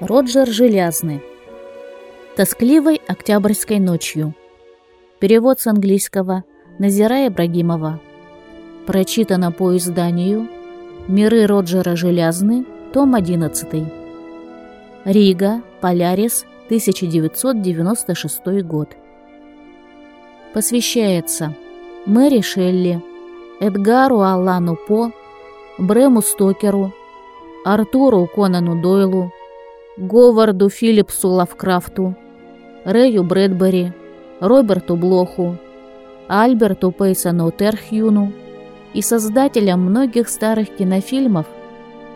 Роджер Желязный. Тоскливой октябрьской ночью. Перевод с английского Назира Ибрагимова. Прочитано по изданию «Миры Роджера Желязны», том 11. Рига, Полярис, 1996 год. Посвящается Мэри Шелли, Эдгару Аллану По, Брэму Стокеру, Артуру Конану Дойлу, Говарду Филлипсу Лавкрафту, Рэю Брэдбери, Роберту Блоху, Альберту Пейсону Терхюну и создателям многих старых кинофильмов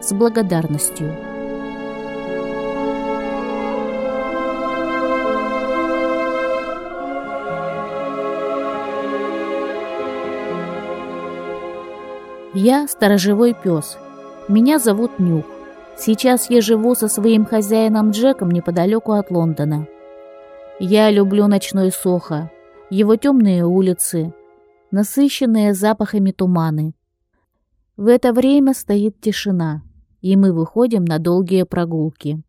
с благодарностью. Я сторожевой пес. Меня зовут Нюх. Сейчас я живу со своим хозяином Джеком неподалеку от Лондона. Я люблю ночной Сохо, его темные улицы, насыщенные запахами туманы. В это время стоит тишина, и мы выходим на долгие прогулки.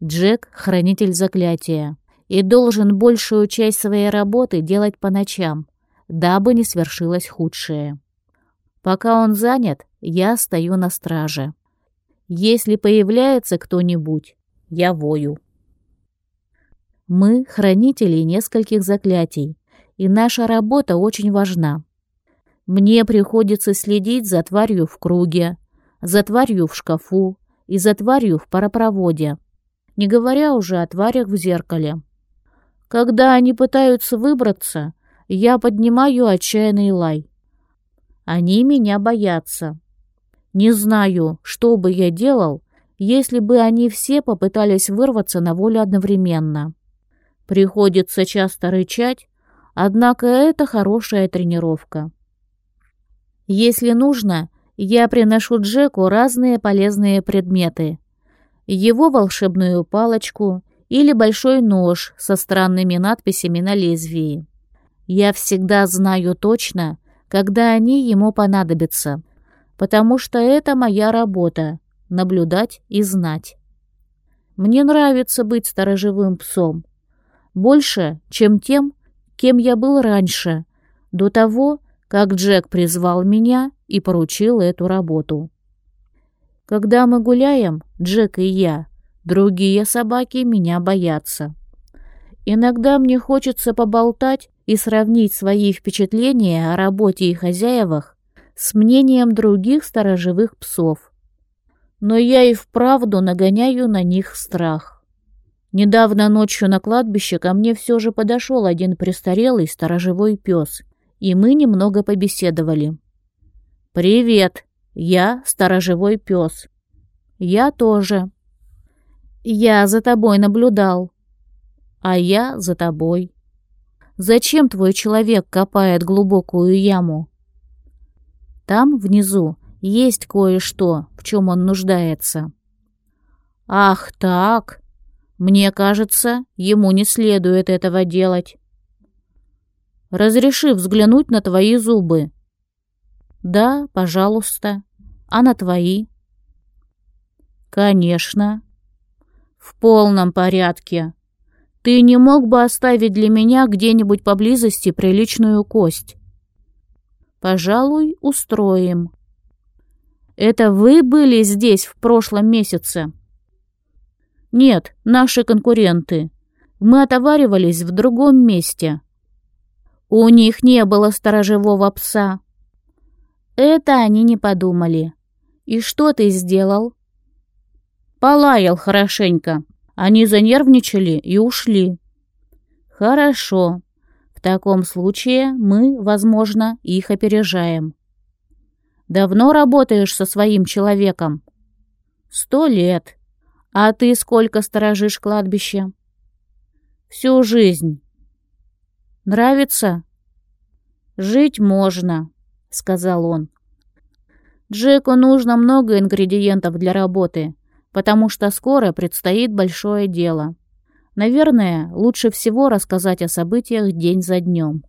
Джек — хранитель заклятия и должен большую часть своей работы делать по ночам, дабы не свершилось худшее. Пока он занят, я стою на страже. Если появляется кто-нибудь, я вою. Мы — хранители нескольких заклятий, и наша работа очень важна. Мне приходится следить за тварью в круге, за тварью в шкафу и за тварью в паропроводе, не говоря уже о тварях в зеркале. Когда они пытаются выбраться, я поднимаю отчаянный лай. Они меня боятся. Не знаю, что бы я делал, если бы они все попытались вырваться на волю одновременно. Приходится часто рычать, однако это хорошая тренировка. Если нужно, я приношу Джеку разные полезные предметы. Его волшебную палочку или большой нож со странными надписями на лезвии. Я всегда знаю точно, когда они ему понадобятся, потому что это моя работа — наблюдать и знать. Мне нравится быть сторожевым псом. Больше, чем тем, кем я был раньше, до того, как Джек призвал меня и поручил эту работу. Когда мы гуляем, Джек и я, другие собаки меня боятся. Иногда мне хочется поболтать и сравнить свои впечатления о работе и хозяевах с мнением других сторожевых псов. Но я и вправду нагоняю на них страх. Недавно ночью на кладбище ко мне все же подошел один престарелый сторожевой пес, и мы немного побеседовали. «Привет, я сторожевой пес». «Я тоже». «Я за тобой наблюдал». «А я за тобой». «Зачем твой человек копает глубокую яму?» Там, внизу, есть кое-что, в чем он нуждается. Ах, так. Мне кажется, ему не следует этого делать. Разреши взглянуть на твои зубы. Да, пожалуйста. А на твои? Конечно. В полном порядке. Ты не мог бы оставить для меня где-нибудь поблизости приличную кость? Пожалуй, устроим. Это вы были здесь в прошлом месяце? Нет, наши конкуренты. Мы отоваривались в другом месте. У них не было сторожевого пса. Это они не подумали. И что ты сделал? Полаял хорошенько. Они занервничали и ушли. Хорошо. В таком случае мы, возможно, их опережаем. Давно работаешь со своим человеком? Сто лет. А ты сколько сторожишь кладбище? Всю жизнь. Нравится? Жить можно, сказал он. Джеку нужно много ингредиентов для работы, потому что скоро предстоит большое дело. Наверное, лучше всего рассказать о событиях день за днем.